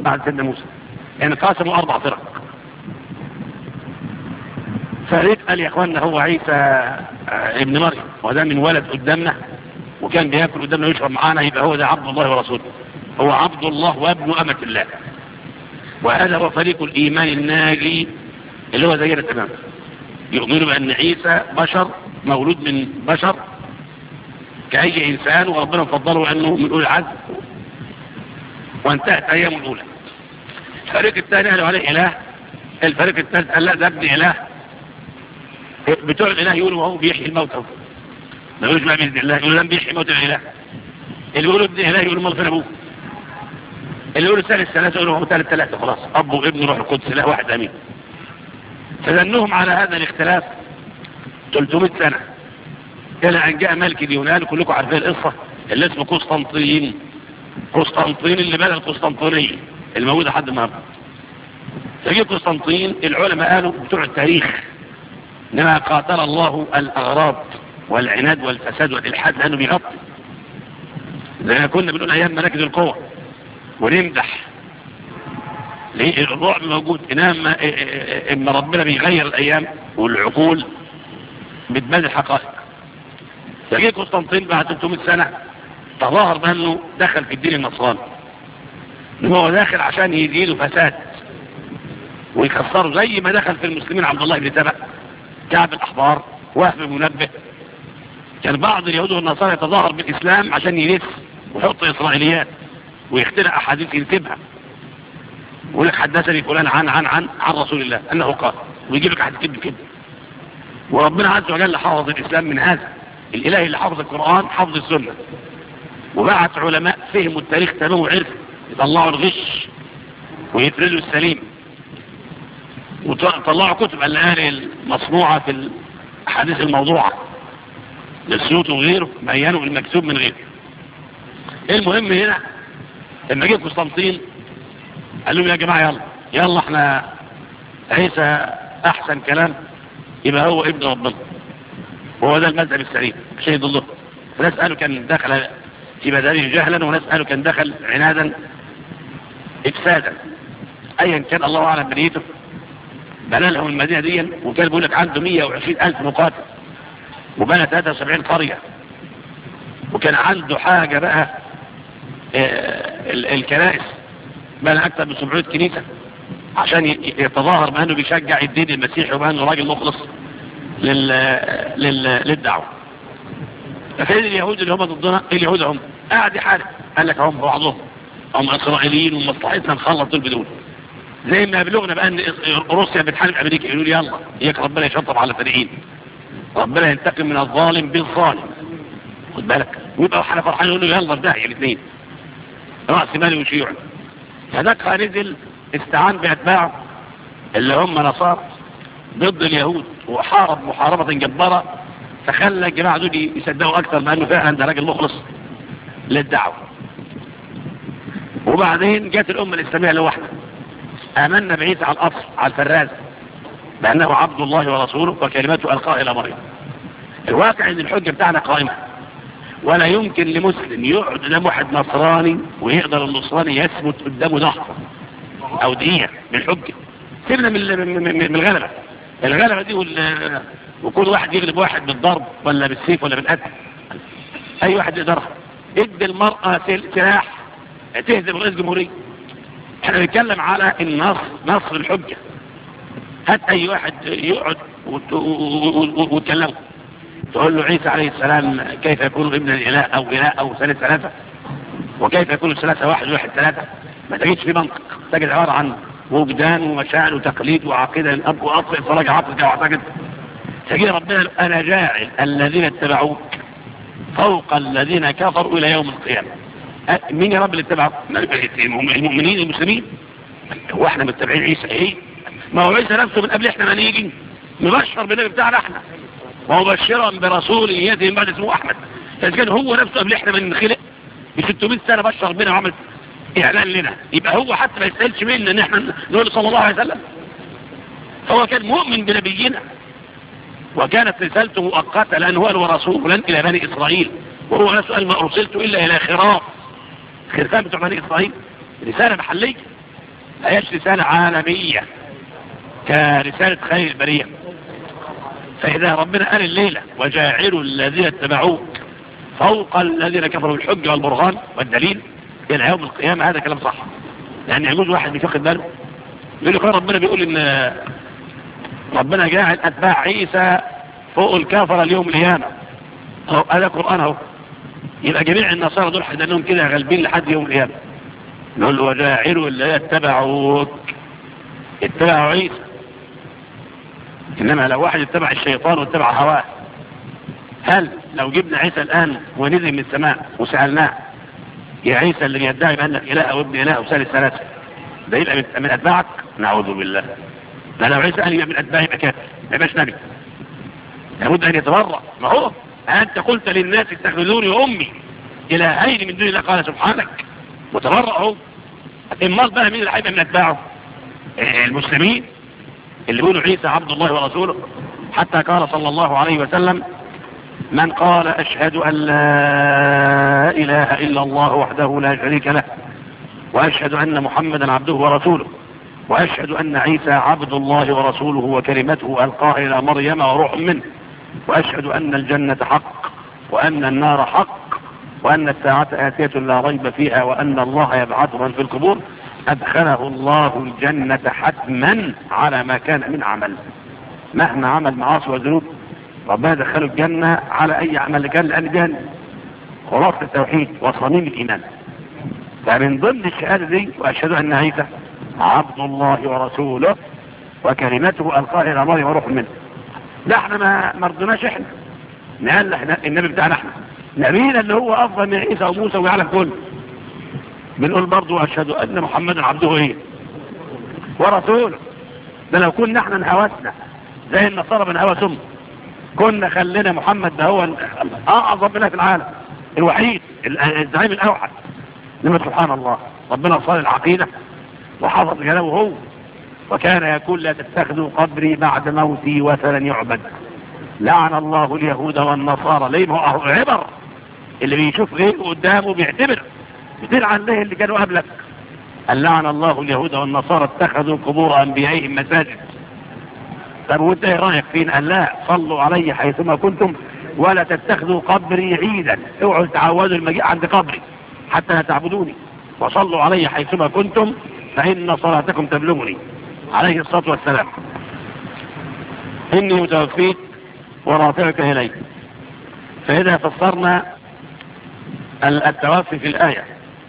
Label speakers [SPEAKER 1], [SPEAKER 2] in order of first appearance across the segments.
[SPEAKER 1] بعد سيدنا موسى. يعني يعني أربع فرق فريق قال يا أخواننا هو عيسى آه، ابن مريم. وده من ولد قدامنا وكان بيأكل قدامنا ويشرب معانا يبقى هو ده عبد الله ورسوله. هو عبد الله وابن أمة الله. وهذا هو فريق الإيمان الناجي اللي هو زينا تمام يؤمنوا بأن عيسى بشر مولود من بشر كأي إنسان وربنا فضله أنه من أول العزم. وانتهت أيام الأولى. الفريق الثاني قالوا عليه إله. الفريق الثالث قال لا ده ابن إله. بتوع الإله يقولوا وهو بيحيي الموتى ما يقولوش بقى بإذن الله يقولوا لم بيحيي موتى الإله؟ اللي بيقولوا ابن إله يقولوا مغفر أبوه. اللي يقولوا ثالث ثلاثة يقولوا هو ثالث ثلاثة خلاص. أب وابن روح القدس لا واحد أمين. فذنهم على هذا الاختلاف 300 سنة. إلى أن جاء ملك اليونان كلكم عارفين القصة. اللي اسمه قسطنطين قسطنطين اللي بنى القسطنطينية الموجودة لحد النهارده. فجي قسطنطين العلماء قالوا بتوع التاريخ إنما قاتل الله الأغراض والعناد والفساد والإلحاد لأنه بيغطي. زي ما كنا بنقول أيام مراكز القوة ونمدح. ليه الرعب موجود. إنما اما ربنا بيغير الأيام والعقول بتبادل الحقائق فجي قسطنطين بعد 300 سنة تظاهر بأنه دخل في الدين النصراني. هو داخل عشان يديله فساد. ويكسره زي ما دخل في المسلمين عبد الله بن سبأ كعب الأحبار وهب المنبه كان بعض اليهود والنصارى يتظاهر بالإسلام عشان يلف ويحط إسرائيليات ويخترع أحاديث ينسبها ويقول لك حدثني فلان عن عن عن عن رسول الله أنه قال. ويجيب لك حديث كده. وربنا عز وجل حفظ الإسلام من هذا. الإله اللي حفظ القرآن حفظ السنة. وبعت علماء فهموا التاريخ تنوع وعرفوا يطلعوا الغش ويفردوا السليم وطلعوا كتب الآن المصنوعة في الحديث الموضوعة للسيوط وغيره بيانوا المكتوب من غيره. إيه المهم هنا؟ لما جه قسطنطين قال لهم يا جماعة يلا يلا إحنا عيسى أحسن كلام يبقى هو ابن ربنا وهو ده المذهب السليم شهد الله. فناس قالوا كان داخل في مذهبه جهلا ونسألك أن دخل عنادا إفسادا. أيا كان الله أعلم بنيته. بنى لهم المدينة دي وكان بيقول لك عنده 120000 مقاتل. وبنى 73 قرية. وكان عنده حاجة بقى آه، الكنائس. بنى أكثر من 700 كنيسة عشان يتظاهر بأنه بيشجع الدين المسيحي وبأنه راجل مخلص لل... لل... للدعوة. فين اليهود اللي هم ضدنا اليهود هم. قاعد حالة. قال لك هم بعضهم. هم إسرائيليين ومصلحتنا نخلص دول بدول زي ما بلغنا بقى ان روسيا بتحارب أمريكا يقولوا لي يلا إياك ربنا يشطب على الفريقين. ربنا ينتقم من الظالم بالظالم. خد بالك. ويبقى إحنا فرحانين يقولوا يلا ده يا الاثنين. رأس مالي وشيوعي فذاك نزل استعان باتباعه اللي هم نصارى ضد اليهود وحارب محاربة جبارة فخلى الجماعة دول يصدقوا أكثر لأنه فعلا ده راجل مخلص. للدعوة. وبعدين جت الأمة الإسلامية لوحدها. آمنا بعيسى على الأصل على الفراز بأنه عبد الله ورسوله وكلمته ألقاها إلى مريم الواقع أن الحجة بتاعنا قائمة. ولا يمكن لمسلم يقعد قدام واحد نصراني ويقدر النصراني يثبت قدامه نهر أو دقيقة بالحجة. سيبنا من الغلبة. الغلبة دي وكل واحد يغلب واحد بالضرب ولا بالسيف ولا بالقتل. أي واحد يقدرها. ادي المرأة سلاح تهزم رئيس جمهورية إحنا بنتكلم على النص نصر الحجة. هات أي واحد يقعد وتكلمه تقول له عيسى عليه السلام كيف يكون ابن الإله أو إله أو ثالث ثلاثة؟ وكيف يكون الثلاثة واحد واحد ثلاثة؟ ما تجدش في منطق. تجد عبارة عن وجدان ومشاعر وتقليد وعقيدة للأب واطفئ فرج عقلك وأعتقد. تجد ربنا أنا جاعل الذين اتبعوه فوق الذين كفروا إلى يوم القيامة. أه، مين يا رب اللي اتبع المؤمنين المسلمين؟ هو إحنا متبعين عيسى إيه؟ ما هو عيسى نفسه من قبل إحنا ما نيجي. مبشر بالنبي بتاعنا إحنا. ومبشرا برسول ياتي من بعد اسمه أحمد. إذا كان هو نفسه قبل إحنا من خلق ب 600 سنة بشر بنا وعمل إعلان لنا. يبقى هو حتى ما يستهلش منا إن إحنا نقول صلى الله عليه وسلم. هو كان مؤمن بنبينا. وكانت رسالته مؤقتة لأن هو ورسولا إلى بني إسرائيل وهو نسأل ما أرسلت إلا إلى خراء خرسان بتوع بني إسرائيل. رسالة محلية؟ أيش رسالة عالمية. كرسالة خير البرية فإذا ربنا قال الليلة وجاعلوا الذين اتبعوك فوق الذين كفروا بالحج والبرهان والدليل. إلى يوم القيامة هذا كلام صح. لأن يجوز واحد بيفقد باله. يقول لك ربنا بيقول إن ربنا جاعل أتباع عيسى فوق الكافر اليوم ليانا. أهو هذا قرآن أهو. يبقى جميع النصارى دول حدنهم كده غالبين لحد يوم القيامة. نقول وجاعلوا اللي اتبعوك اتبعوا عيسى. إنما لو واحد اتبع الشيطان واتبع هواه هل لو جبنا عيسى الآن ونزل من السماء وسألناه يا عيسى اللي يدعي بأنك إله وابن إله وسال الثلاثة ده يبقى من أتباعك؟ نعوذ بالله. ده لو عايز أهلي من أتباع مكان ما يبقاش نبي لابد أن يتبرع ما هو؟ أنت قلت للناس اتخذوني أمي إلهين من دون الله. قال سبحانك. متبرع هو. الناس بقى مين اللي من أتباعه؟ المسلمين اللي بيقولوا عيسى عبد الله ورسوله. حتى قال صلى الله عليه وسلم من قال أشهد أن لا إله إلا الله وحده لا شريك له وأشهد أن محمدا عبده ورسوله. وأشهد أن عيسى عبد الله ورسوله وكلمته ألقاه إلى مريم وروح منه. وأشهد أن الجنة حق وأن النار حق وأن الساعة آتية لا ريب فيها وأن الله يبعث من في القبور. أدخله الله الجنة حتما على ما كان من عمل. مهما عمل معاصي وذنوب ربنا دخله الجنة على أي عمل كان لأن جهن خلاص التوحيد وصميم الإيمان. فمن ضمن الشهادة دي وأشهد أن عيسى عبد الله ورسوله وكلمته ألقاه إلى الله وروح منه. لا إحنا ما مرضناش إحنا. نقال إحنا النبي بتاعنا إحنا. نبينا اللي هو أفضل من عيسى وموسى ويعلم كله. بنقول برضه أشهد أن محمد عبده إيه ورسوله. ده لو كنا إحنا انهوسنا زي النصارى بنهوس ام كنا خلينا محمد ده هو أعظم منها في العالم. الوحيد الزعيم الأوحد. لما سبحان الله. ربنا صار العقيدة. وحفظ كلامه هو وكان يقول لا تتخذوا قبري بعد موتي وثلا يعبد. لعن الله اليهود والنصارى. ليه ما هو عبر؟ اللي بيشوف غيره قدامه بيعتبر. بتلعن به اللي كانوا قبلك. قال لعن الله اليهود والنصارى اتخذوا قبور أنبيائهم مساجد. طب وانت إيه رأيك فين؟ قال لا صلوا علي حيثما كنتم ولا تتخذوا قبري عيدا. اوعوا تعودوا المجيء عند قبري حتى لا تعبدوني. وصلوا علي حيثما كنتم فإن صلاتكم تبلغني. عليه الصلاة والسلام. إني متوفيك ورافعك إليك. فإذا فسرنا التوفي في الآية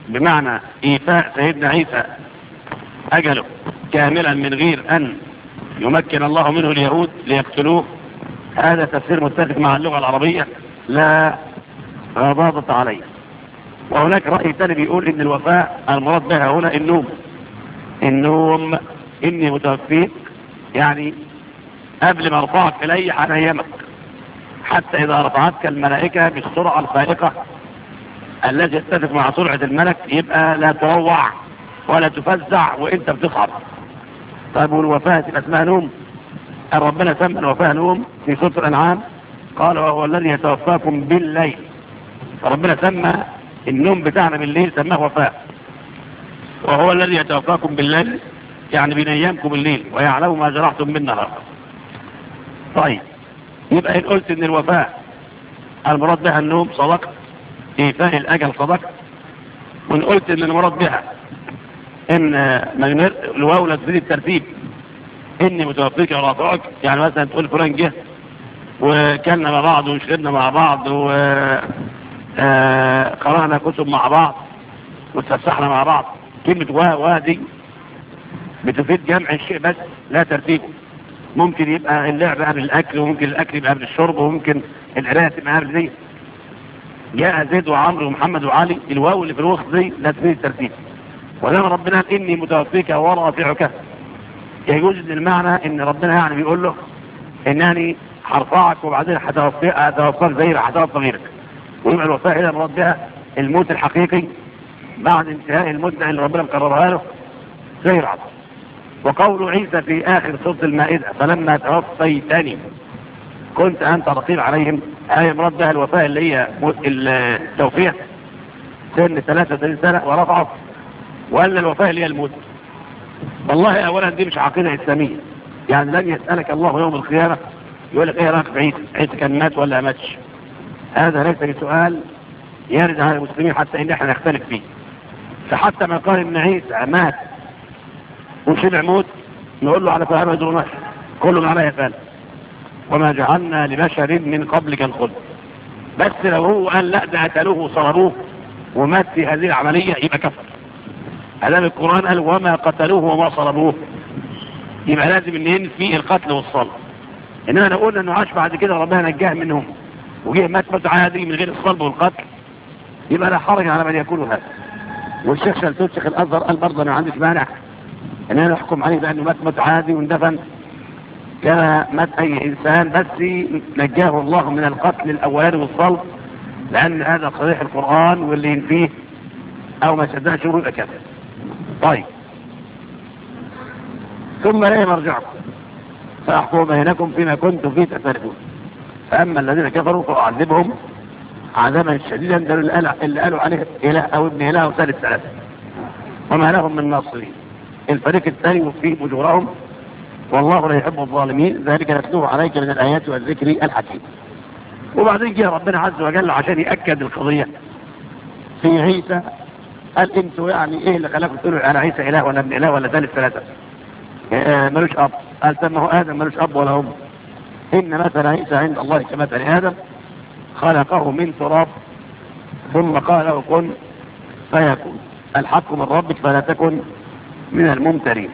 [SPEAKER 1] بمعنى إيفاء سيدنا عيسى أجله كاملا من غير أن يمكن الله منه اليهود ليقتلوه هذا تفسير متفق مع اللغة العربية لا غضاضة عليه. وهناك رأي تاني بيقول إن الوفاء المراد بها هنا النوم. النوم إني متوفيك. يعني قبل ما رفعت الي أيامك. حتى إذا رفعتك الملائكة بالسرعة الفائقة الذي يتفق مع سرعة الملك يبقى لا تروع ولا تفزع وإنت بتصعب طيب والوفاة تبقى اسمها نوم؟ ربنا سمى الوفاة نوم في سورة الأنعام. قال وهو الذي يتوفاكم بالليل. فربنا سمى النوم بتاعنا بالليل سماه وفاة وهو الذي يتوفاكم بالليل يعني بين أيامكم الليل ويعلم ما زرعتم من نهار. طيب يبقى إن قلت إن الوفاء المراد بها النوم صدق إيفاء الأجل صدق. وإن قلت إن المراد بها إن مجنر الواولة في الترتيب. إني متوفيك ورافعك يعني مثلا تقول فلان جه وكلنا مع بعض وشربنا مع بعض وقرأنا آه، آه، كتب مع بعض وتفسحنا مع بعض. كلمة و و دي بتفيد جمع الشيء بس لا ترتيبه. ممكن يبقى اللعب قبل الأكل وممكن الأكل يبقى قبل الشرب وممكن العراية تبقى قبل دي. جاء زيد وعمرو ومحمد وعلي الواو اللي في الوسط دي لا تفيد الترتيب ولما ربنا إني متوفيك ورافعك. يجوز ان المعنى إن ربنا يعني بيقول له إنني هرفعك وبعدين هتوفاك زي ما هتوفى غيرك. ويبقى الوفاء إلى ربها الموت الحقيقي. بعد انتهاء المدة اللي ربنا مقررها له غير عبد وقول عيسى في آخر سورة المائدة فلما توفيتني كنت أنت رقيب عليهم. آية مردها بها الوفاء اللي هي التوفية سن 33 سنة ورفعت وأن الوفاء اللي هي الموت. والله أولا دي مش عقيدة إسلامية. يعني لن يسألك الله يوم القيامة يقول لك إيه رأيك في عيسى؟ عيسى كان مات ولا ماتش؟ هذا ليس بسؤال يرد على المسلمين حتى إن إحنا نختلف فيه. ده حتى ما قال ابن عيسى مات. ونشيل عمود نقول له على فهمه دون كل ما عليه فعل وما جعلنا لبشر من قبلك الخلد. بس لو هو قال لا ده قتلوه وصلبوه ومات في هذه العملية يبقى كفر. أدام القرآن قال وما قتلوه وما صلبوه يبقى لازم إن ينفي القتل والصلب انما لو قلنا إنه عاش بعد كده ربنا نجاه منهم وجه مات مات عادي من غير الصلب والقتل يبقى لا حرج على من يكون هذا. والشيخ شلتوتشيخ الازهر قال برضه أنا ما عنديش مانع إن أنا أحكم عليه بأنه مات موت عادي واندفن كما مات أي إنسان بس نجاه الله من القتل الأولاني والصلب. لأن هذا صريح القرآن واللي ينفيه أو ما صدقش يقول يبقى كذا. طيب. ثم إليه مرجعكم. فأحكم بينكم فيما كنتم فيه تختلفون. فأما الذين كفروا فأعذبهم. عذابا شديدا ده اللي قالوا عليه إله أو ابن إله أو ثالث ثلاثة. وما لهم من ناصرين. الفريق الثاني وفيه أجورهم. والله لا يحب الظالمين. ذلك نتلوه عليك من الآيات والذكر الحكيم. وبعدين جه ربنا عز وجل عشان يأكد القضية. في عيسى. قال إنتوا يعني إيه اللي خلاكم تقولوا أنا عيسى إله ولا ابن إله ولا ثالث ثلاثة؟ آه، ملوش أب. قال ما هو آدم ملوش أب ولا أم. إن مثلا عيسى عند الله كمثل آدم. خلقه من تراب ثم قال له كن فيكون. الحق من ربك فلا تكن من الممترين.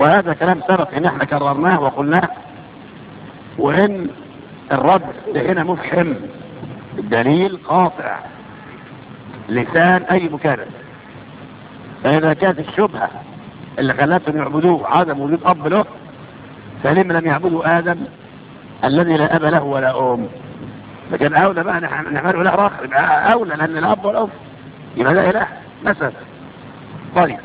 [SPEAKER 1] وهذا كلام سبق إن إحنا كررناه وقلناه. وإن الرد هنا مفحم. الدليل قاطع. لسان أي مكارث فإذا كانت الشبهة اللي خلتهم يعبدوه عدم وجود أب له فلم لم يعبدوا آدم الذي لا أب له ولا أم. فكان أولى بقى نعمل إله آخر أولى لأن الأب والأم. يبقى ده إله. مثلا طيب.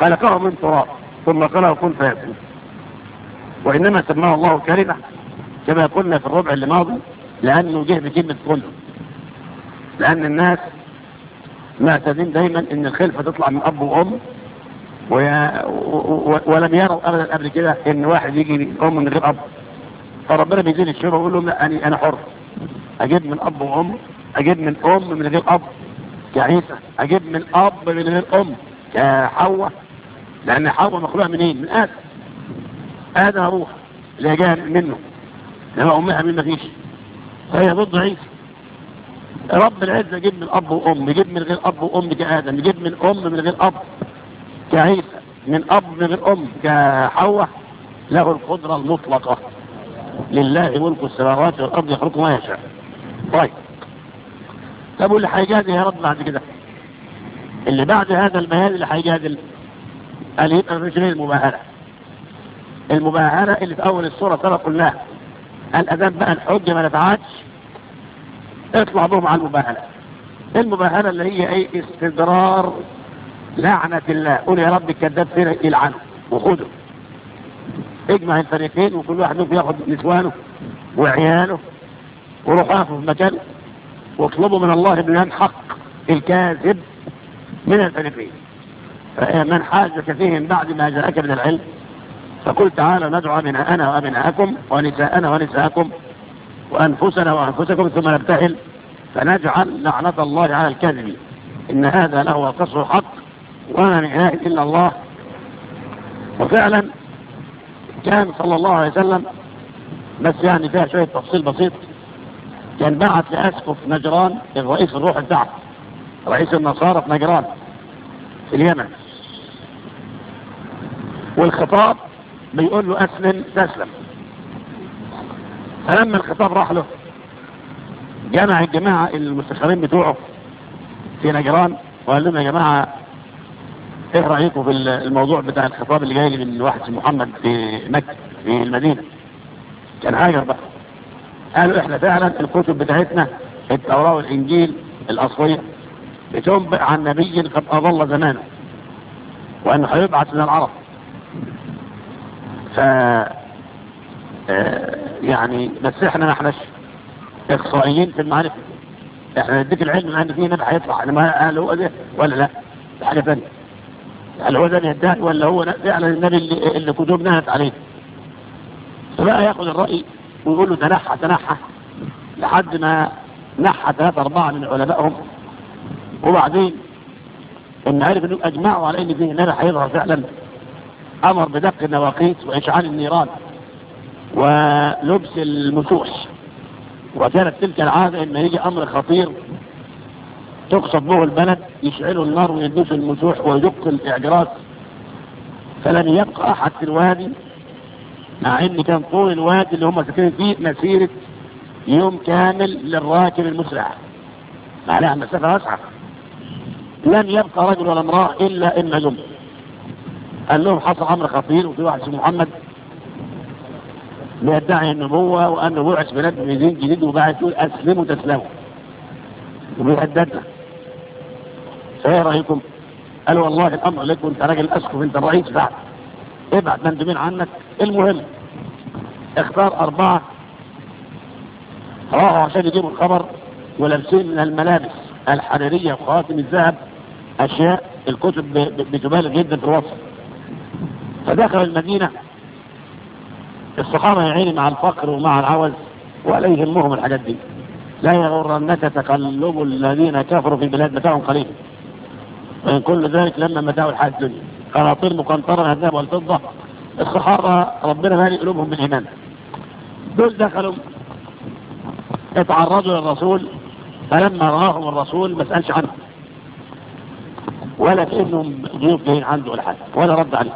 [SPEAKER 1] خلقه من تراب. ثم قاله كن فيكون. وإنما سماه الله كلمة كما قلنا في الربع اللي ماضي لأنه جه بكلمة كله لأن الناس معتادين دايما إن الخلفة تطلع من أب وأم و... و... ولم يروا أبدا قبل كده إن واحد يجي أم من غير أب. فربنا بيزين الشباب يقول لهم لا أنا أنا حر. أجيب من أب وأم أجيب من أم من غير أب. كعيسى أجيب من أب من غير أم. كحواء لأن حواء مخلوقة منين؟ من آدم. آدم روح اللي جاء منه. لما أمها من مفيش فهي ضد عيسى. رب العزة يجيب من أب وأم يجيب من غير أب وأم كآدم يجيب من أم من غير أب. كعيسى من أب من غير أم. كحواء له القدرة المطلقة. لله ملك السماوات والأرض يخلق ما يشاء. طيب. طب واللي هيجادل يا رب بعد كده؟ اللي بعد هذا البيان اللي هيجادل قال يبقى الرجل المباهرة. المباهرة اللي في أول الصورة ترى قلناها. الأدب بقى الحج ما نفعتش. اطلع بهم على المباهرة. المباهرة اللي هي إيه؟ استدرار لعنة الله. قول يا رب الكذاب فينا يلعنه وخذه اجمع الفريقين وكل واحد منهم ياخذ نسوانه وعياله ورخافه في مكان واطلبوا من الله ان ينحق الكاذب من الفريقين. من حاجك فيهم بعد ما جاءك من العلم. فقل تعالى ندعو أبناءنا وأبناءكم ونساءنا ونساءكم وأنفسنا وأنفسكم ثم نبتهل فنجعل لعنة الله على الكذب إن هذا لهو قصر حق وما من إله إلا الله. وفعلا كان صلى الله عليه وسلم بس يعني فيها شوية تفصيل بسيط. كان بعت لأسقف نجران الرئيس الروحي بتاعه رئيس النصارى في نجران في اليمن. والخطاب بيقول له أسلم تسلم. فلما الخطاب راح له جمع الجماعة المستشارين بتوعه في نجران وقال لهم يا جماعة إيه رايكم في الموضوع بتاع الخطاب اللي جاي من واحد محمد في مكة في المدينة؟ كان هاجر بقى. قالوا إحنا فعلا الكتب بتاعتنا التوراة والإنجيل الأصلية بتنبئ عن نبي قد اضل زمانه وأنه هيبعث من العرب. ف آه، يعني بس إحنا ما إحناش اخصائيين في المعرفة. إحنا نديك العلم إن في نبي هيطلع ما قالوا ده ولا لا؟ حاجة ثانية العزن ينتهي ولا هو فعلا النبي اللي, اللي كتب نهت عليه. فبقى ياخد الرأي ويقول له تنحى تنحى. لحد ما نحى ثلاثة أربعة من علمائهم. وبعدين إن عارف إنهم أجمعوا على إن فيه النبي هيظهر فعلا. أمر بدق النواقيس وإشعال النيران ولبس المسوح وكانت تلك العادة إن يجي أمر خطير تقصد به البلد يشعلوا النار ويدوسوا المسوح ويدقوا الإعجرات فلم يبقى أحد في الوادي مع إن كان طول الوادي اللي هم ساكنين فيه مسيرة يوم كامل للراكب المسرع. معناها مسافة واسعة لم يبقى رجل ولا امرأة إلا إن يوم. قال لهم حصل أمر خطير وفي واحد اسمه محمد بيدعي النبوة وأنه بعث بلاد ميزين جديد وبعث يقول أسلموا تسلموا وبيهددنا. إيه رأيكم؟ قال والله الأمر لك وانت راجل اسكف انت الرئيس بعد. ابعد مندوبين عنك. المهم اختار أربعة. راحوا عشان يجيبوا الخبر ولابسين من الملابس الحريرية وخواتم الذهب أشياء الكتب بتبالغ جدا في الوصف. فدخل المدينة. الصحابة يا عيني مع الفقر ومع العوز ولا يهمهم الحاجات دي. لا يغرنك تقلب الذين كفروا في البلاد متاعهم قليل كل ذلك لما متاع الحياة الدنيا. قناطير مقنطرة من الذهب والفضة. الصحابة ربنا مالي قلوبهم من هنا دول دخلوا اتعرضوا للرسول فلما رآهم الرسول ما سألش عنهم ولا كأنهم ضيوف جايين عنده ولا حاجة ولا رد عليهم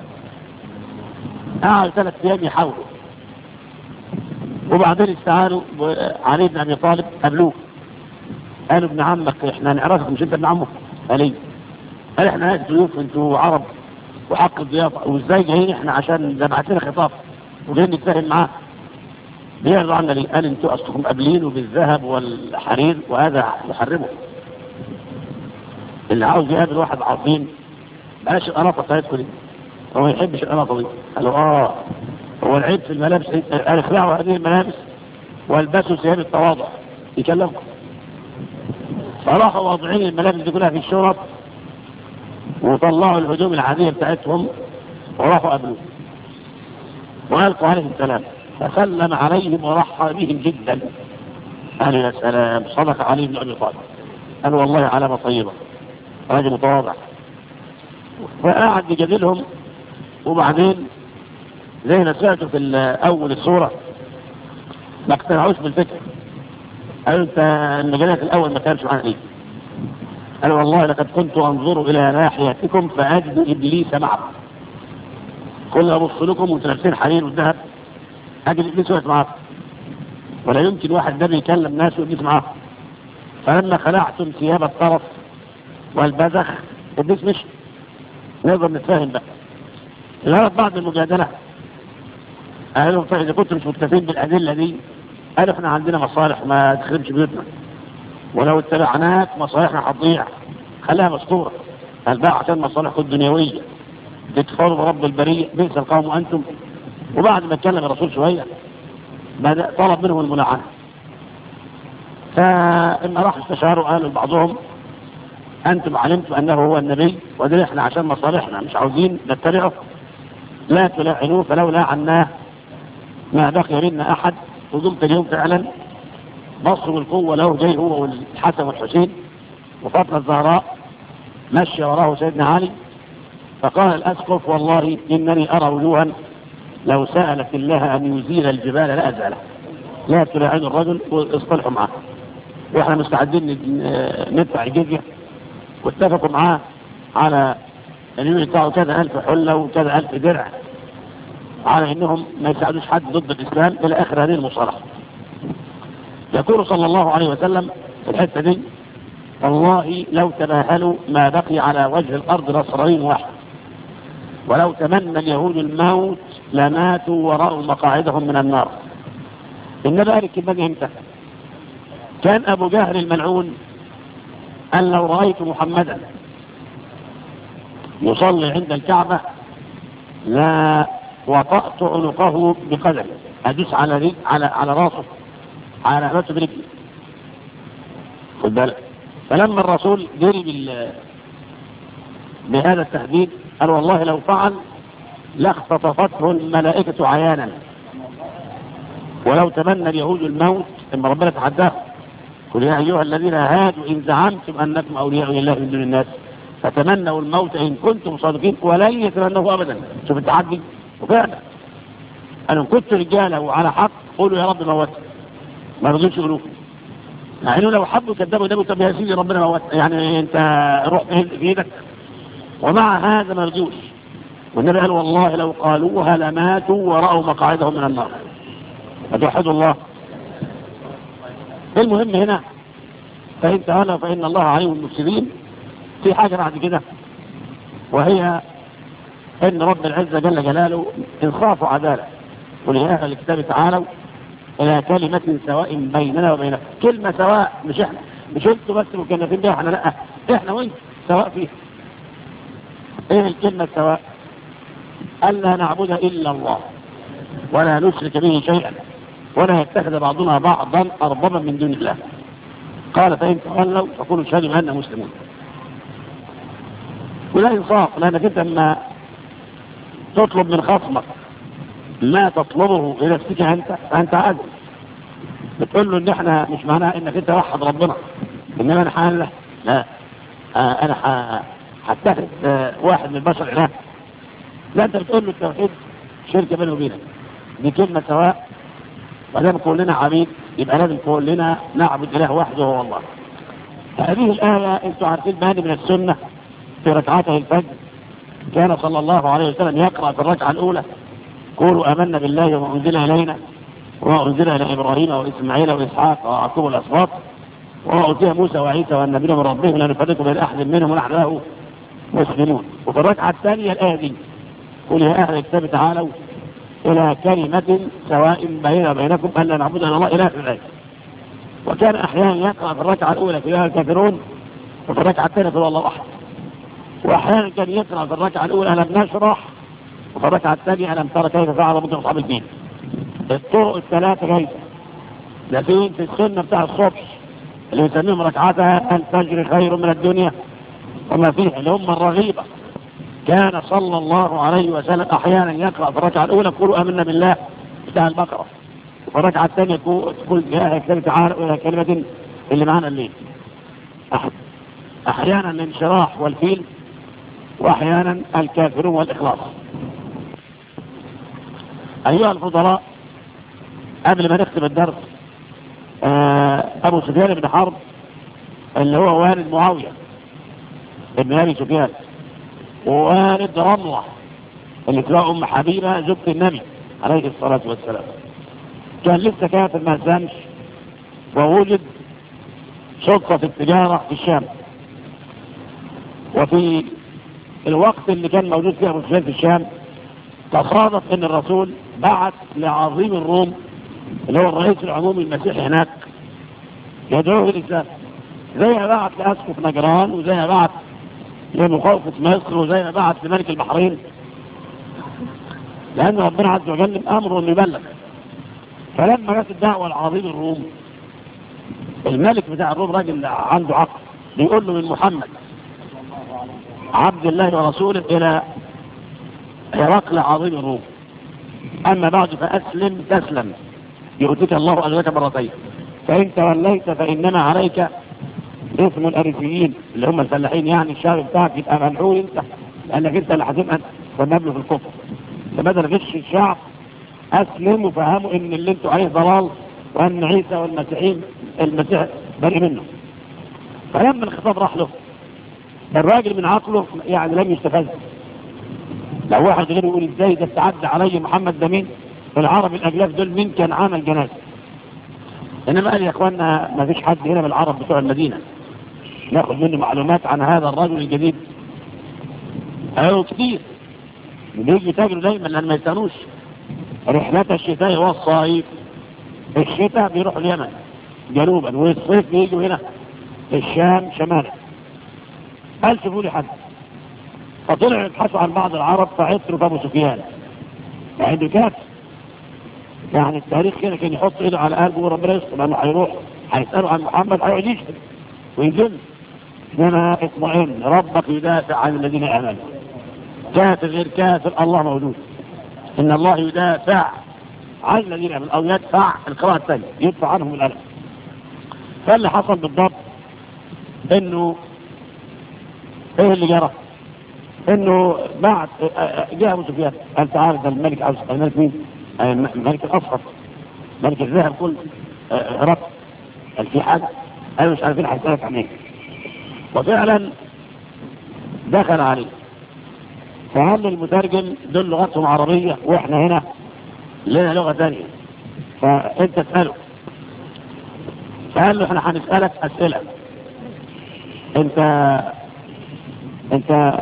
[SPEAKER 1] قعد ثلاث أيام يحاولوا. وبعدين استعانوا علي بن أبي طالب قابلوه. قالوا ابن عمك إحنا نعرفك مش انت ابن عمك علي. هل إحنا ضيوف أنتوا عرب وحق الضيافة؟ وازاي جايين إحنا عشان ده بعت لنا خطاب وجايين نتفاهم معاه؟ بيعرضوا عنا ليه؟ قال أنتوا اصلكم قابلينه بالذهب والحرير وهذا يحرمه. اللي عاوز يقابل واحد عظيم بلاش القناطة بتاعتكم دي. هو ما يحبش القناطة دي. قالوا آه. هو العيب في الملابس قال اخلعوا هذه الملابس؟ والبسوا ثياب التواضع. يكلمكم. فراحوا واضعين الملابس دي كلها في الشرط وطلعوا الهجوم العادية بتاعتهم وراحوا قبلوه وألقوا عليهم السلام. فسلم عليهم ورحب بهم جدا. قال يا سلام صدق علي بن أبي طالب. قال والله علامة طيبة راجل متواضع. فقعد يجادلهم وبعدين زي ما سمعته في أول الصورة ما اقتنعوش بالفكر. قالوا أنت النجلات الأول ما كانش معاك ليه قال والله لقد كنت أنظر إلى ناحيتكم فأجد إبليس معكم. كل ابص لكم وأنتم لابسين حرير والذهب. أجد إبليس واقف معاكم ولا يمكن واحد ده يكلم ناس وإبليس معكم. فلما خلعتم ثياب الطرف والبذخ إبليس مشي نقدر نتفاهم بقى. لغايه بعض المجادلة. قالوا طيب إذا كنتم مش مكتفين بالأدلة دي. قالوا إحنا عندنا مصالح ما تخربش بيوتنا. ولو اتبعناك مصالحنا هتضيع خليها مستورة. الباع عشان مصالحكم الدنيوية. بتخاطب رب البرية. بئس القوم أنتم. وبعد ما اتكلم الرسول شوية بدأ طلب منهم الملاعنة. فلما راحوا استشاروا قالوا لبعضهم أنتم علمتم أنه هو النبي وده إحنا عشان مصالحنا مش عاوزين نتبعه. لا تلاعنوه فلو لاعناه ما بقي منا أحد. وظلت اليوم فعلا نصر والقوة له جاي هو والحسن والحسين. وفاطمة الزهراء مشي وراه سيدنا علي فقال الأسقف والله إنني أرى وجوها لو سألت الله أن يزيل الجبال لا أزاله لا تلاعين الرجل واصطلحوا معه. وإحنا مستعدين ندفع الجزية. واتفقوا معاه على أن يدفعوا كذا ألف حلة وكذا ألف درع. على أنهم ما يساعدوش حد ضد الإسلام إلى آخر هذه المصالحة. يقول صلى الله عليه وسلم في الحتة دي والله لو تباهلوا ما بقي على وجه الأرض نصرين واحد ولو تمنى اليهود الموت لماتوا ورأوا مقاعدهم من النار. إن ذلك النبي انتهى كان أبو جهل الملعون أن لو رأيت محمدا يصلي عند الكعبة لا وطأت عنقه بقدم أدوس على على على رأسه. على مسجد تدرك. خد بالك فلما الرسول جري بهذا التهديد
[SPEAKER 2] قال والله لو فعل لاختطفته الملائكة عيانا. ولو تمنى اليهود الموت لما ربنا تحداه. قل يا أيها الذين هادوا إن زعمتم أنكم أولياء لله من دون الناس فتمنوا الموت إن كنتم صادقين ولن يتمنوه أبدا. شوف التحدي. وفعلا. أن كنت رجاله على حق قولوا يا رب موتنا ما يرضوش يقولوا. يعني لو حبوا كذبوا النبي طب يا سيدي ربنا موت يعني انت روح في إيدك. ومع هذا ما رضوش. والنبي قال والله لو قالوها لماتوا ورأوا مقاعدهم من النار. فتوحدوا الله. إيه المهم هنا؟ فإن تعالى فإن الله عليم المفسدين. في حاجة بعد كده. وهي أن رب العزة جل جلاله إنصاف عداله ولهذا الكتاب تعالوا إلى كلمة سواء بيننا وبينك. كلمة سواء مش إحنا. مش أنتوا بس مكلفين بيها إحنا لأ. إحنا وين سواء فيها. إيه الكلمة السواء ألا نعبد إلا الله ولا نشرك به شيئا ولا يتخذ بعضنا بعضا أربابا من دون الله. قال فإن تولوا فكونوا شهدوا بأننا مسلمون. ولا إنصاف لأنك أنت لما تطلب من خصمك ما تطلبه لنفسك أنت أنت عاجز بتقول له إن إحنا مش معناها إنك أنت وحد ربنا. إنما أنا حالة لا. آه أنا هتاخد آه واحد من البشر إله لا أنت بتقول له التوحيد شركة بيني وبينك. دي كلمة سواء. ودام كلنا عبيد يبقى لازم كلنا نعبد إله وحده وهو الله. هذه الآية أنتم عارفين مهني من السنة في ركعته الفجر. كان صلى الله عليه وسلم يقرأ في الركعة الأولى. قولوا آمنا بالله وما أنزل إلينا وما أنزل إلى إبراهيم وإسماعيل وإسحاق ويعقوب والأسباط وما أوتي موسى وعيسى والنبيين من ربهم لا نفرق بين أحد منهم ونحن له مسلمون. وفي الركعة الثانية الآية دي قل يا أهل الكتاب تعالوا إلى كلمة سواء بيننا وبينكم ألا نعبد إلا الله إله إلا وكان أحيانا يقرأ في الركعة الأولى في أهل الكافرون وفي الركعة الثانية في الله أحد وأحيانا كان يقرأ في الركعة الأولى لم نشرح وفرك على التابع ألم ترى كيف فعل ربك أصحاب الدين. الطرق الثلاثة جيدة لكن في السنة بتاع الصبح. اللي بيسميهم ركعتها الفجر خير من الدنيا. وما فيها الأمة الرغيبة. كان صلى الله عليه وسلم أحيانا يقرأ في الركعة الأولى قولوا آمنا بالله. بتاع البقرة. وفي الركعة الثانية تقول يا كلمة تعالى وإلى كلمة اللي معانا الليل. أحيانا الانشراح والفيل وأحيانا الكافرون والإخلاص. أيها الفضلاء قبل ما نختم الدرس آه، أبو سفيان بن حرب اللي هو والد معاوية ابن أبي سفيان ووالد رملة اللي تلاقوا أم حبيبة زوجة النبي عليه الصلاة والسلام. كان لسه كافر ما سامش ووجد شرطة في التجارة في الشام. وفي الوقت اللي كان موجود فيه أبو سفيان في الشام تصادف إن الرسول بعث لعظيم الروم اللي هو الرئيس العمومي المسيحي هناك. يدعوه الإسلام. زي ما بعث لاسقف نجران وزي ما بعث لمخوفة مصر وزي ما بعث لملك البحرين. لأن ربنا عز وجل امره إنه يبلغ. فلما جت الدعوة لعظيم الروم الملك بتاع الروم راجل عنده عقل. بيقول له من محمد عبد الله ورسوله إلى هرقل عظيم الروم. أما بعد فأسلم تسلم. يؤتيك الله أزواجك مرتين. فإن توليت فإنما عليك اسم الأريسيين اللي هم الفلاحين يعني الشعب بتاعك. يبقى منحول أنت. لأنك أنت اللي هتبقى والنبل في الكفر. فبدل غش الشعب أسلم وفهموا إن اللي أنتوا عليه ضلال وأن عيسى والمسيحين المسيح برئ منه. فلما الخطاب راح له الراجل من عقله يعني لم يستفز. لو واحد غير يقول إزاي ده استعد علي محمد ده مين؟ العرب الاجلاف دول مين كان عامل الجنازة؟ إنما قال يا اخوانا ما فيش حد هنا من العرب بتوع المدينة. ناخد منه معلومات عن هذا الرجل الجديد. أيوه كتير. بيجي تاجر دايما لأن ما يسألوش. رحلات الشتاء والصيف الشتاء بيروحوا اليمن. جنوبا. والصيف بيجوا هنا. الشام شمالا. قال شوفوا لي حد؟ فطلعوا يبحثوا عن بعض العرب فعثروا بابو سفيان. عنده كاتب يعني التاريخ كده كان يحط إيده على قلبه وربنا يستر لأنه هيروح هيسالوا عن محمد هيقعد يشهد ويذل إنما اطمئن ربك يدافع عن الذين آمنوا. كافر غير كافر الله موجود. إن الله يدافع عن الذين آمنوا أو يدفع القراءة الثانية يدفع عنهم الألم. فاللي حصل بالضبط إنه إيه اللي جرى؟ إنه بعد آه، آه، آه، جاء أبو سفيان قال تعالى ده الملك عاوز الملك مين؟ الملك الاصفر ملك الذهب كله رب. قال في حاجة؟ أنا مش عارفين هيسالك عن إيه. وفعلا دخل عليه فقال المترجم دول لغتهم عربية وإحنا هنا؟ لنا لغة ثانية فأنت اساله فقال له إحنا هنسألك أسئلة. أنت أنت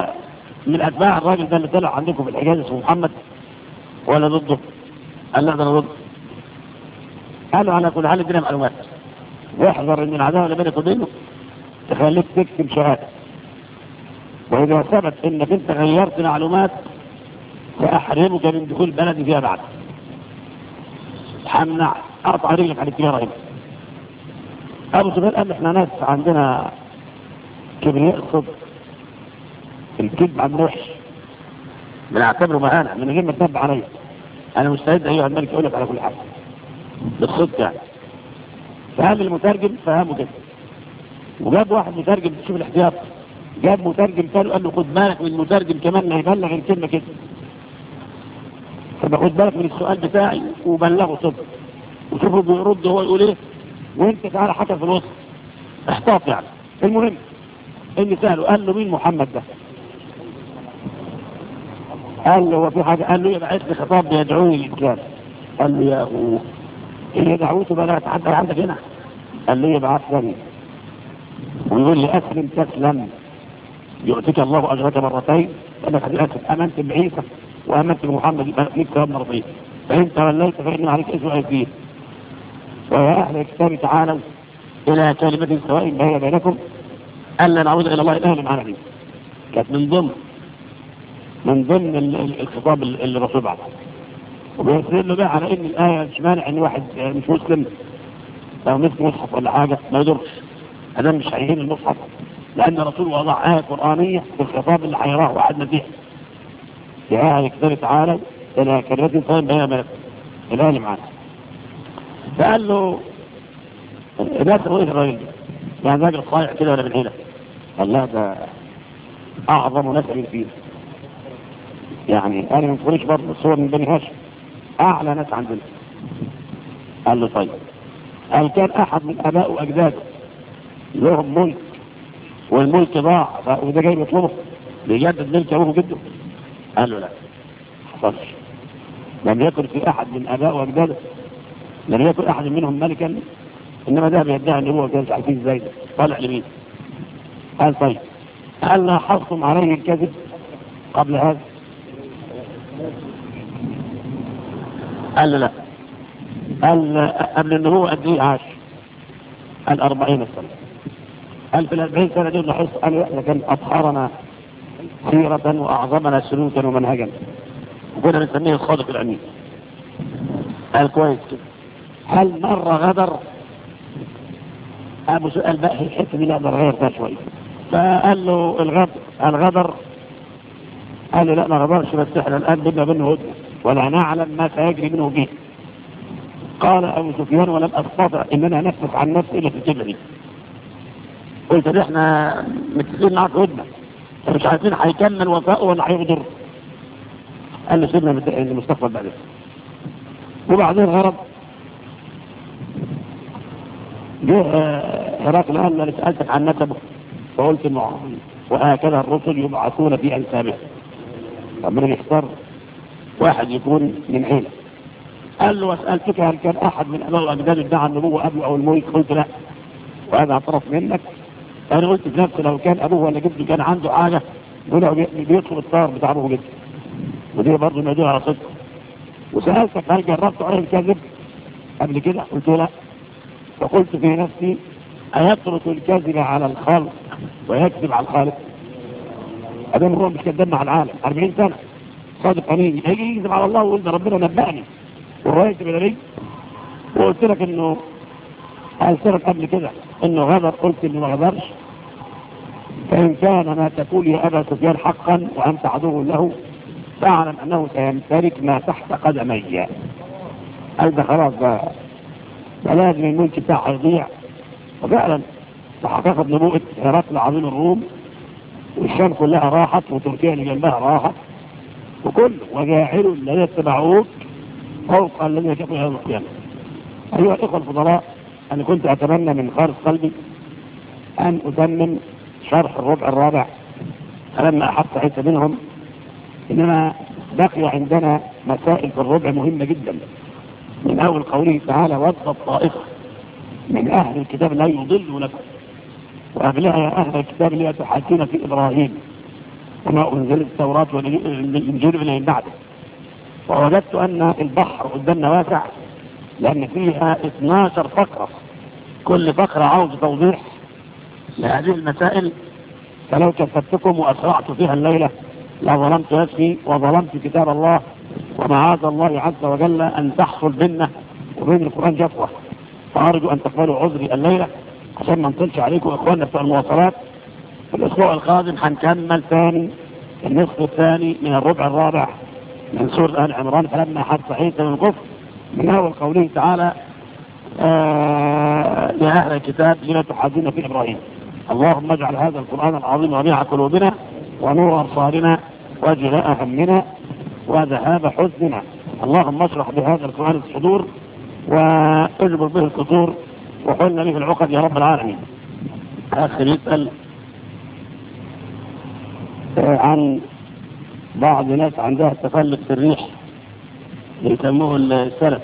[SPEAKER 2] من أتباع الراجل ده اللي طلع عندكم في الحجاز اسمه محمد ولا ضده؟ قال لا ده أنا ضده. قالوا على كل حال ادينا معلومات. واحذر إن العداوة اللي بينك وبينه تخليك تكتب شهادة. وإذا ثبت إنك أنت غيرت معلومات فأحرمك من دخول بلدي فيها بعد. همنع أقطع رجلك عن التجارة هنا. أبو سفيان قال إحنا ناس عندنا كبرياء الصدق الكذب عن نوح بنعتبره مهانة. من غير ما تنبه عليا. أنا مستعد أيها الملك أقول لك على كل حاجة بالصدق يعني. فهم المترجم فهمه كده وجاب واحد مترجم تشوف الاحتياط. جاب مترجم تاني قال له خد بالك من المترجم كمان ما يبلغ الكلمة كده. فما خد بالك من السؤال بتاعي وبلغه صدق. وشوفه بيرد هو يقول إيه؟ وأنت تعالى حكى في الوسط. احتاط يعني. المهم إيه اللي سأله؟ قال له مين محمد ده؟ قال له وفي حاجة قال له يبعث لي خطاب بيدعوني للكتاب قال له يا أخوه هي دعوته بلا تحدى عندك هنا. قال له يبعث لي. ويقول لي أسلم تسلم. يؤتيك الله أجرك مرتين. أنا قد أسلم أمنت بعيسى وأمنت بمحمد يبقى ليك ثواب مرضي. فإن توليت فإن عليك أجر أجير ويا أهل الكتاب تعالوا إلى كلمة سواء بهي بينكم ألا نعود إلى الله الأهل المعنى كانت من ضمن من ضمن الخطاب اللي الرسول بعده وبيستدل بقى على إن الآية مش مانع ان واحد آه، مش مسلم لو مسك مصحف ولا حاجة ما يضرش. هذا مش هيهين المصحف. لأن الرسول وضع آية قرآنية في الخطاب اللي هيراه واحد مسيحي في آية الكتاب تعالى إلى كلمة طيب بها ملك الايه معانا فقال له لا ترويه الراجل ده؟ يعني راجل صايع كده ولا من هنا؟ قال لا ده أعظم نسب فيه. يعني أنا ما تكونش برضه صور من بني هاشم. اعلى ناس عندنا قال له طيب. قال كان أحد من أباء وأجداده لهم ملك والملك ضاع وده جاي بيطلبه. بيجدد ملك أبوه وجده قال له لا حصلش. لم يكن في أحد من أباء وأجداده لم يكن أحد منهم ملكا إنما ده بيدعي إن هو كان عارفين إزاي ده طالع لمين؟ قال طيب. هل لاحظتم عليه الكذب قبل هذا. قال لا. قال قبل أن هو قد إيه عاش. قال 40 سنة. قال في الأربعين سنة دي نحس قال لا كان ابحرنا سيرة وأعظمنا سلوكا ومنهجا. وكنا نسميه الصادق الأمين. قال كويس. كده هل مرة غدر؟ أبو سؤال بقى الحكم لا نغير ده شوية. فقال له الغدر الغدر. قال له لا ما غدرش بس إحنا الآن بدنا منه هدنة ولا نعلم ما سيجري منه به قال أبو سفيان ولم أستطع إن أنا نفس عن نفسي إلا في جبري قلت ان إحنا متفقين معاك ودنا. مش عارفين هيكمل وفاءه ولا هيغدر. قال لي سيبنا المستقبل بعدين وبعدين هرب جه آه، هرقل قال أنا سألتك عن نسبه. فقلت معه وهكذا الرسل يبعثون في انسابه ربنا يختار؟ واحد يكون من عيلة قال له واسألتك هل كان أحد من أباء الاجداد ادعى النبوة أبو أو الملك؟ قلت لا. وهذا اعترف منك. أنا قلت بنفسي لو كان أبوه ولا جده كان عنده حاجة يقول بيطلب الطار بتاع أبوه جدا ودي برضه ما على صدق. وسألتك هل جربت عليه الكذب؟ قبل كده قلت له لا. فقلت في نفسي أيترك الكذب على الخالق ويكذب على الخالق؟ ابن هو مش كذب مع العالم. 40 سنة. صادق امين هيجي يكذب على الله ويقول ده ربنا نبأني والرئيس البلدي وقلت لك إنه قلت لك قبل كده إنه غدر. قلت إنه ما غدرش. فإن كان ما تقول يا أبا سفيان حقا وأنت عدو له فاعلم أنه سيمتلك ما تحت قدمي. قال ده خلاص بقى. ده لازم الملك بتاعه يضيع. وفعلا تحققت نبوءة هرقل عظيم الروم والشام كلها راحت وتركيا اللي جنبها راحت. وكل وجاهل لا يتبعوك فوق الذي كفروا يوم القيامة. أيها الإخوة الفضلاء أنا كنت أتمنى من خارج قلبي أن أتمم شرح الربع الرابع. فلما أحط حتة منهم إنما بقي عندنا مسائل في الربع مهمة جدا. من أول قوله تعالى وابقى الطائفة من أهل الكتاب لا يضلونكم. وأبلها يا أهل الكتاب لا تحاكين في إبراهيم. وما أنزلت التوراة والإنجيل إليه بعد ووجدت أن البحر قدامنا واسع لأن فيها 12 فقرة. كل فقرة عاوز توضيح لهذه المسائل فلو كفتكم وأسرعت فيها الليلة لظلمت نفسي وظلمت كتاب الله ومعاذ الله عز وجل أن تحصل بيننا وبين القرآن جفوة. فأرجو أن تقبلوا عذري الليلة عشان ما نطلش عليكم إخواننا في المواصلات. الأسبوع القادم حنكمل ثاني النصف الثاني من الربع الرابع من سورة آل عمران فلما حد صحيح من القفر من أول قوله تعالى آه لاهل الكتاب لما تحدون في إبراهيم. اللهم اجعل هذا القرآن العظيم ربيع قلوبنا ونور أبصارنا وجلاء همنا وذهاب حزننا. اللهم اشرح بهذا القرآن الصدور وأجبر به القصور وحلنا به العقد يا رب العالمين. آخر يسأل عن بعض ناس عندها تفلت في الريح بيسموه السلف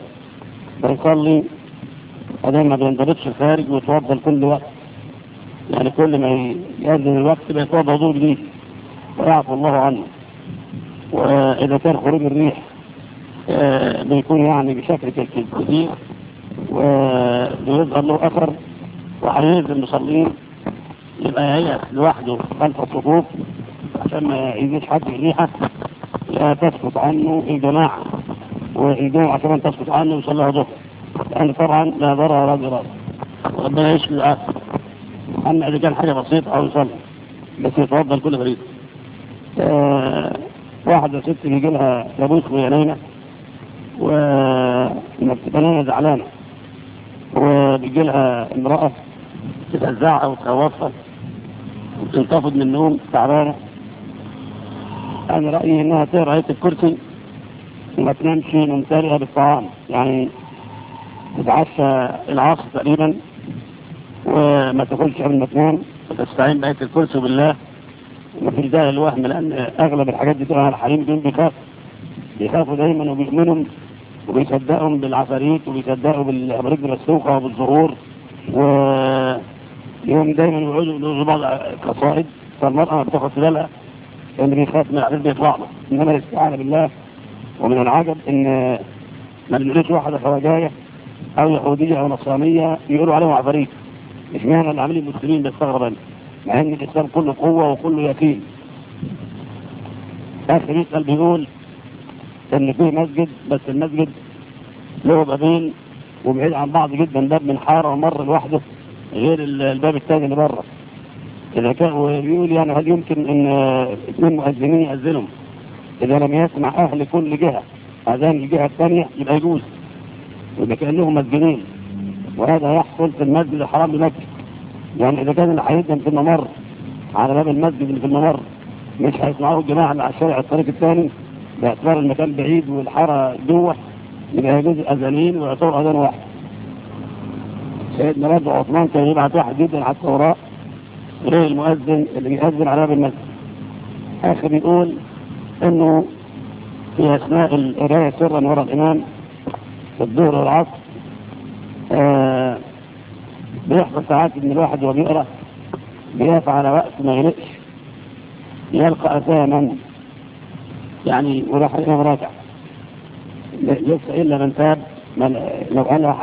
[SPEAKER 2] بيصلي بعدين ما بينضبطش الخارج ويتوضى كل وقت. يعني كل ما يأذن الوقت بيتوضى وضوء جديد. ويعفو الله عنه. وإذا كان خروج الريح آه، بيكون يعني بشكل كبير. وبيظهر له أثر وحيز المصلين. يبقى هي لوحده خلف الصفوف. عشان ما يجيش حد الريحة لا تسقط عنه الجماعة والجمعة عشان تسقط عنه ويصليها ظهر لأن يعني طبعا لا ضرر ولا ضرر ربنا يشفي العافية. أما إذا كان حاجة بسيطة أو يصلي. بس يتفضل كل فريد آه، واحد واحدة ست بيجي لها لابوس وهي نايمة وما زعلانة وبيجي لها امرأة تتزعق وتخوفها وتنتفض من النوم تعبانة. أنا رأيي أنها تهرعية الكرسي. وما تنامشي من تاريها بالطعام يعني تتعشى العصر تقريبا. وما تاكلش قبل ما تنام وتستعين بآية الكرسي بالله. ما فيش داعي للوهم لأن أغلب الحاجات دي تبقى الحريم دول بيخاف. بيخافوا دايما وبيؤمنهم وبيصدقهم بالعفاريت وبيصدقوا بالأبريج المسلوقه وبالزهور. و يوم دايما يقعدوا يقولوا بعض قصائد فالمرأة ما بتاخدش بالها لأن بنخاف من العذاب بيطلعنا إنما الاستعانة بالله ومن العجب إن ما بنقولش واحد فرجاية أو يهودية أو نصرانية يقولوا عليهم عفاريت. إشمعنى اللي عاملين المسلمين بيستغرب أنا؟ مع إن الإسلام كله قوة وكله يقين. آخر يسأل بيقول إن في مسجد بس المسجد له بابين وبعيد عن بعض جدا باب من حارة ومر لوحده غير الباب الثاني اللي بره. إذا كان يقول يعني هل يمكن أن آه، اثنين مؤذنين يأذنهم إذا لم يسمع أهل كل جهة أذان الجهة الثانية يبقى يجوز إذا كان لهم مؤذنين. وهذا يحصل في المسجد الحرام بمكة. يعني إذا كان اللي في الممر على باب المسجد اللي في الممر مش هيسمعوه الجماعة اللي على الشارع الطريق الثاني باعتبار المكان بعيد والحارة جوه يبقى يجوز الأذانين ويعتبر أذان واحد. سيدنا رب عثمان كان يبعت واحد جدا على التوراه غير المؤذن اللي بيأذن على باب المسجد. آخر يقول أنه في أثناء الإراية سرا وراء الإمام في الظهر والعصر آه بيحصل ساعات إن الواحد وهو بيقرأ بيقف على وقت ما يلقش يلقى أثاما يعني وراح الإمام راجع. لسه إلا من تاب من لو قالها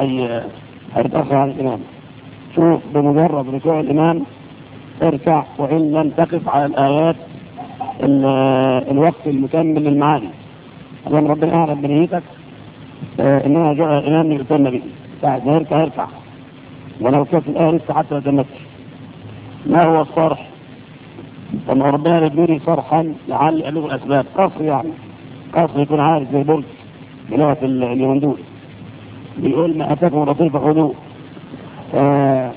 [SPEAKER 2] هيتأخر عن الإمام. شوف بمجرد رجوع الإمام ارفع وإن لم تقف على الآيات الوقت المكمل للمعاني اللهم ربنا أعلم بنيتك آه، إنها جعل الامام يتم بي بعد ما يرفع ولو كانت الآية لسه حتى ما تمتش ما هو الصرح؟ لما ربنا يبني صرحا لعل له الأسباب. قصر يعني. قصر يكون عارف زي بولت بلغة اليهندوس بيقول ما أتاكم رسول فخذوه. آه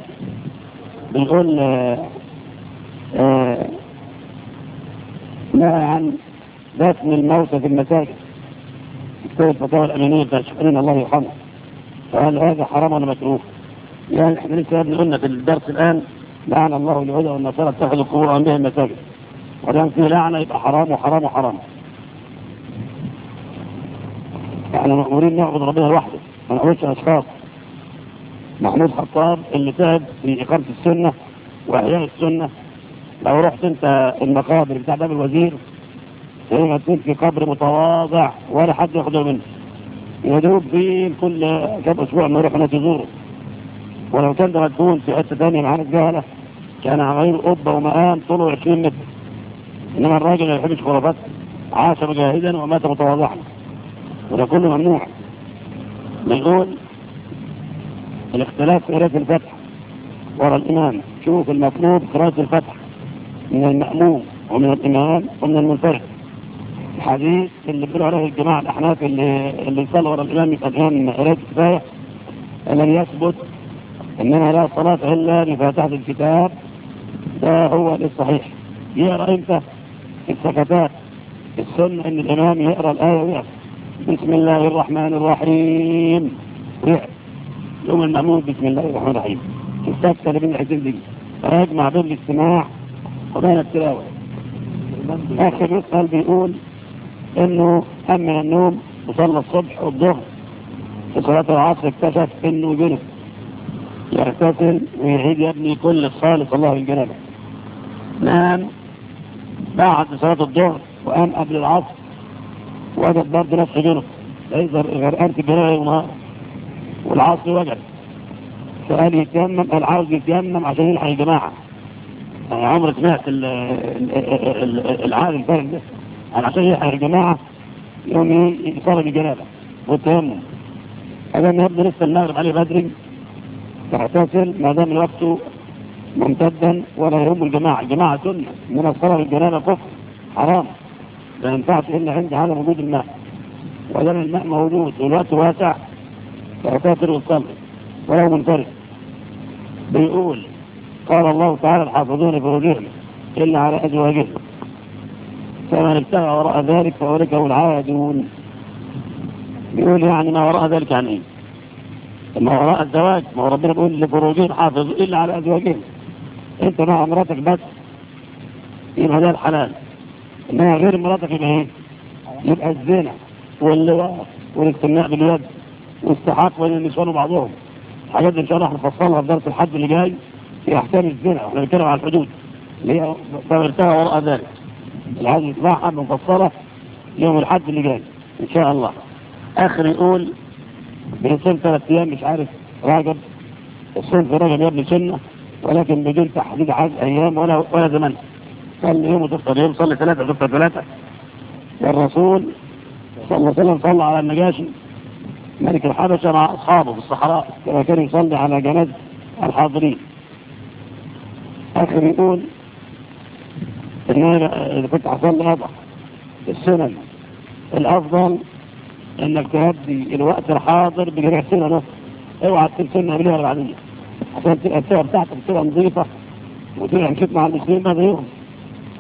[SPEAKER 2] بيقول آه آه، نهى عن دفن الموتى في المساجد. كتاب الفتاوى الأمانية بتاع شكرين الله يرحمه. فهل هذا حرام ولا مكروه؟ يعني إحنا لسه قلنا في الدرس الآن لعن الله اليهود والنصارى اتخذوا قبور بها المساجد. ودام في لعنة يبقى حرام وحرام وحرام. إحنا مأمورين نعبد ربنا لوحده ما نعبدش أشخاص. محمود خطاب اللي تعب في إقامة السنة وإحياء السنة لو رحت انت المقابر بتاع باب الوزير هنا تكون في قبر متواضع ولا حد ياخده منه. يدوب فيه كل كم أسبوع ما يروح تزوره ولو كان ده مدفون في حتة ثانية معانا الجهله كان غير قبة ومقام طوله 20 متر. إنما الراجل ما يحبش خرافات عاش مجاهدا ومات متواضعا. وده كله ممنوع. بنقول الاختلاف في قراءة الفتح ورا الإمام. شوف المطلوب قراءة الفتح. من المأموم ومن الإمام ومن المنفرد. الحديث اللي بيقولوا عليه الجماعة الأحناف اللي اللي صلى ورا الإمام يبقى فاهم قراية كفاية أن يثبت أنها لا صلاة إلا بفاتحة الكتاب ده هو الصحيح يقرأ إمتى السكتات السنة أن الإمام يقرأ الآية ويقرأ. بسم الله الرحمن الرحيم. ويقرأ. يوم المأمون بسم الله الرحمن الرحيم. السكتة اللي بين الحسين دي راجع بين الاستماع وبين التلاوة. آخر يسأل بيقول إنه أما النوم وصلى الصبح والظهر في صلاة العصر اكتشف إنه جنب. يغتسل ويعيد يبني كل الصلاة صلاه الجنابة نام بعد صلاة الظهر وقام قبل العصر وجد برضه نفسه جنب. يظهر غرقان في جنابه ونهار. والعصر وجد. فقال يتيمم قال عاوز يتيمم عشان يلحق الجماعة. عمري سمعت العالم الفارغ ده. أنا صحيح يا جماعة يوم يعني يصاب بجنابه والتيمم. هذا النهارده لسه المغرب عليه بدري. فاعتزل ما دام الوقت ممتدا ولا يهم الجماعة. الجماعة سنة. من الصلاة الجنابه كفر. حرام. لا ينفعش إلا عند هذا وجود الماء. ودام الماء موجود والوقت واسع فاعتزل وصلي ولو منفرد. بيقول قال الله تعالى الحافظون فوجوههم إلا على أزواجهم. فمن ابتغى وراء ذلك فأولئك هم العادون. بيقول يعني ما وراء ذلك عن إيه؟ ما وراء الزواج ما هو ربنا بيقول لفروجهم حافظوا إلا على أزواجهم. أنت مع مراتك بس. يبقى ده الحلال. إنها غير مراتك يبقى إيه؟ يبقى الزنا واللواء والاقتناع باليد والسحاق بين النسوان وبعضهم الحاجات دي إن شاء الله هنفصلها في درس الحد اللي جاي. في أحسان الزنا إحنا بنتكلم على الحدود. اللي هي ما وراء ذلك. الحاجة نسمعها مفصلة يوم الحد اللي جاي إن شاء الله. آخر يقول بنصوم ثلاث أيام مش عارف راجب الصوم في راجب يبني سنة ولكن بدون تحديد عدد أيام ولا ولا زمن. صلي يوم وتفطر يوم صلي ثلاثة وتفطر ثلاثة. الرسول صلى الله عليه وسلم صلى على النجاشي. ملك الحبشة مع أصحابه في الصحراء كما كان يصلي على جنازة الحاضرين. اخر يقول ان أنا كنت حصل لي وضع السنن. الأفضل انك تهدي الوقت الحاضر بجميع السنة نفسها اوعى تستنى قبلها العاديه عشان تبقى السنة بتاعتك بتبقى نظيفة وتبقى مشيت مع المسلمين ماذا يغني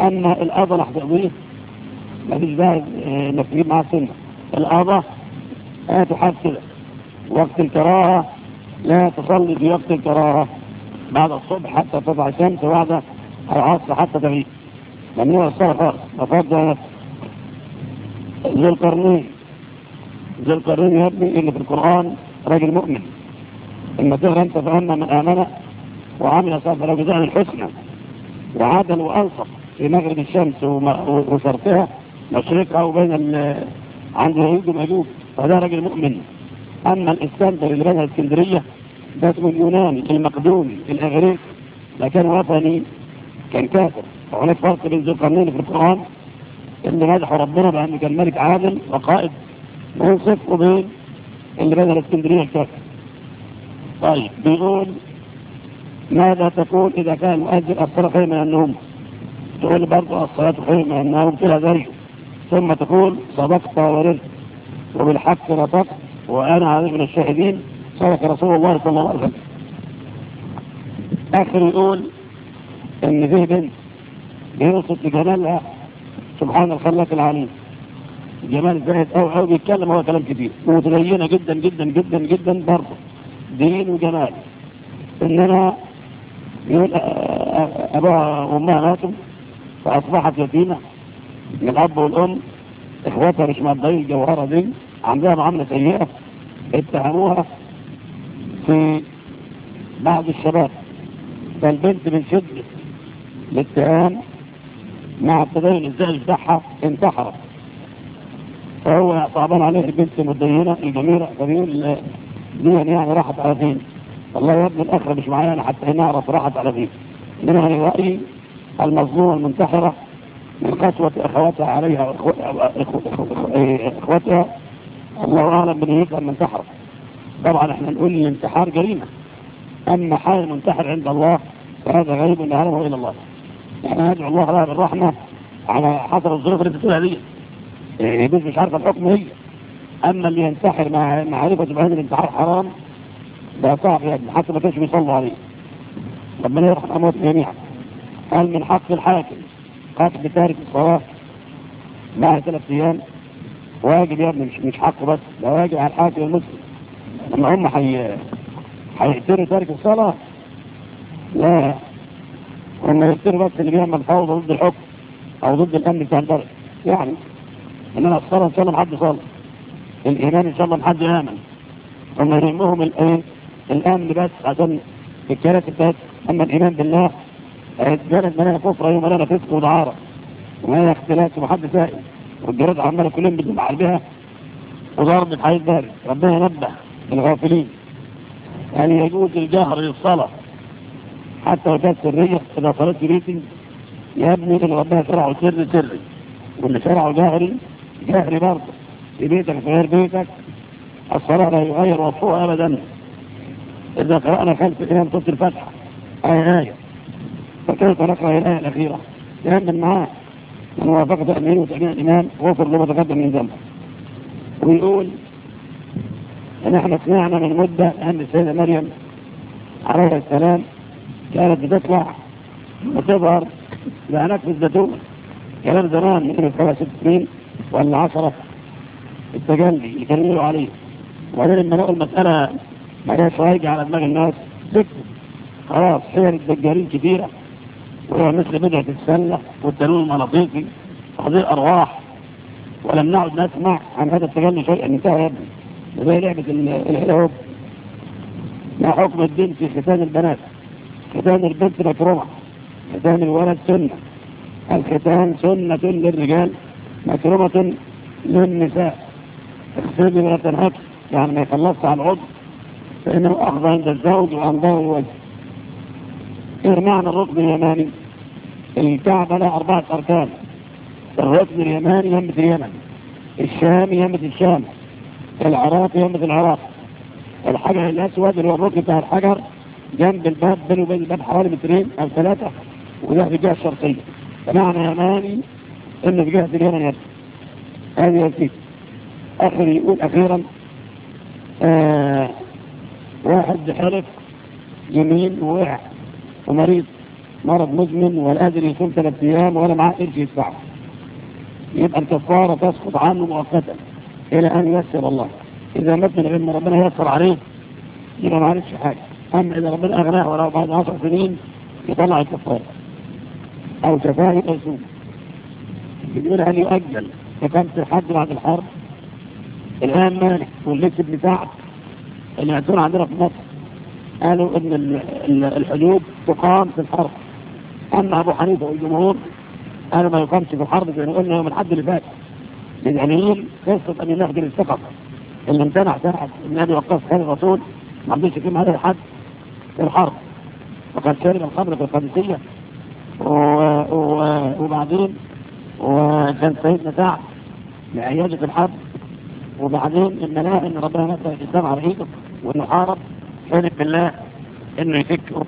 [SPEAKER 2] أما القضاء راح تقضيه ما فيش بقى انك آه، تجيب معاه السنة. القضاء لا تحصل وقت الكراهة لا تصلي في وقت الكراهة. بعد الصبح حتى تطلع الشمس وبعد العصر حتى تغيب. ممنوع الصلاة خالص نفسي ذو القرنين. ذو القرنين يا ابني اللي في القرآن راجل مؤمن. إما تغرى أنت فأما من آمن وعمل صالحا فلو جزاء الحسنى. وعدل وأنصف في مغرب الشمس وشرقها مشرقها وبين عند الهيد والمجوب فده راجل مؤمن. أما الإسكندر اللي بين الإسكندرية اسم اليوناني المقدوني الأغريق لكن وطني كان كافر. وهناك فرق بين ذو القرنين في القرآن اللي مدحوا ربنا بأنه كان ملك عادل وقائد منصف وبين اللي بدأ الإسكندرية الكافر. طيب بيقول ماذا تقول إذا كان المؤذن اثر خير من أنهم تقول برضو الصلاة خير من أنهم كلها ذلك. ثم تقول صدقت ورزت وبالحق نطقت وأنا عظيم من الشاهدين. سلك رسول الله صلى الله عليه وسلم. آخر يقول إن ذهب بيوصف لجمالها سبحان الخلاق العليم. جمال زاهد أو أو بيتكلم هو كلام كبير. ومتدينة جدا جدا جدا جدا برضه. دين وجمال إنما يقول آه، آه، أبوها وأمها ماتوا فأصبحت يتيمة. من الأب والأم إخواتها مش مقضيين الجوهرة دي عندها معاملة سيئة اتهموها. في بعض الشباب فالبنت من شدة الاتهام مع التدين الزائج بتاعها انتحرت فهو صعبان عليه البنت المتدينه الجميله فبيقول دي يعني راحت على فين؟ والله يا ابني الاخره مش معايا أنا حتى نعرف راحت على فين؟ إنما أنا رأيي المظلومه المنتحرة من قسوة أخواتها عليها واخواتها الله أعلم من هيك لما انتحرت طبعا إحنا نقول إن الانتحار جريمة. أما حال منتحر عند الله فهذا غريب إن هرمه إلى الله. إحنا ندعو الله لها بالرحمة على حسب الظروف اللي بتقولها دي. يعني يجوز مش عارفة الحكم هي. أما اللي ينتحر مع معرفة بهذا الانتحار حرام ده صعب يعني حتى ما كانش بيصلوا عليه. ربنا يرحم امواتنا جميعا. قال من حق الحاكم قتل تارك الصلاة بعد ثلاث أيام. واجب يا ابني مش مش حقه بس ده واجب على الحاكم المسلم المهم حي... هيقتلوا ترك الصلاة. لا. هم يقتلوا بس اللي بيعمل فوضى ضد الحكم أو ضد الأمن بتاع البلد يعني إن أنا الصلاة إن شاء الله محد صلى. الإيمان إن شاء الله محد يامن هم يهمهم الايه الأمن بس عشان الكلام بتاعت أما الإيمان بالله اتجلت ملانا كفر يوم ملانا فسق ودعارة هي اختلاس ومحد سائل. والجراد عمالة كلهم بدون بها وضرب الحياة بارد. ربنا ينبه. الغافلين. يعني يجوز الجهر للصلاة. حتى وكانت سرية إذا صلاة يا ابني من ربها شرعه سري سري. واللي شرعه جهري جهري برضه. في بيتك في غير بيتك الصلاة لا يغير وصفها أبدا. إذا قرأنا خلف إيام صوت الفتحة آية آية. فكيف نقرأ الآية الأخيرة؟ لأن معاه من وافقة أمين وتأمين الإمام غفر لما تقدم من ذنبه. ويقول ونحن سمعنا من مدة أن السيدة مريم عليه السلام كانت بتطلع وتظهر لأنك بالزيتون كلام زمان من سبع ست سنين ولا عشرة. التجلي يكلموا عليه وبعدين لما نقول المسألة ما كانتش رايجة على دماغ الناس سكتوا خلاص حيل الدجالين كبيرة. وهو مثل بدعة السلة والتنوين المناطيقي وحضير أرواح. ولم نعد نسمع عن هذا التجلي شيئا. انتهى يا ابني. وهي لعبة العلوم ما حكم الدين في ختان البنات. ختان البنت مكروه ختان الولد سنة. الختان سنة للرجال مكرمة للنساء. اختبي ولا تنهك يعني ما يخلصت عن عضو فإنه أخذ عند الزوج وعن ظهر الوجه. إيه معنى الركن اليماني؟ الكعبة لها أربعة أركان. الركن اليماني يمة اليمن. الشام يمة الشام. العراق يومة العراق. الحجر الأسود اللي هو الركن بتاع الحجر جنب الباب بينه وبين الباب حوالي مترين أو ثلاثة وده في الجهة الشرقية. فمعنى يماني إنه في جهة اليمن يرسل هذه الكيس آخر يقول أخيرا آه، واحد حلف يمين ووقع ومريض مرض مزمن ولا قادر يصوم ثلاث أيام ولا معاه قرش يدفعه. يبقى الكفارة تسقط عنه مؤقتا. إلى أن يسر الله. إذا مثل لما ربنا يسر عليه. يبقى ما عرفش حاجة. أما إذا ربنا أغناه وراه بعد عشر سنين يطلع الكفارة أو كفاية يقصون يقول أن يؤجل؟ فكانت الحد بعد الحرب الآن مانع واللبس بتاعك اللي يعتون عندنا في مصر قالوا إن الحدود تقام في الحرب. أما أبو حنيفة والجمهور قالوا ما يقامش في الحرب زي ما قلنا يوم الحد اللي فات. يعني إيه؟ لليمين قصة أن ينخدم السفر اللي امتنع ساعة النبي وقص خير الرسول ما عندوش يتم هذا الحد في الحرب. وقد شارب الخمر في القادسية. و... و... وبعدين وكان سيدنا سعد لعيادة الحرب. وبعدين لما لقى إن ربنا نزل الاسلام على ايده وإنه حارب. كانت بالله إنه يفكه.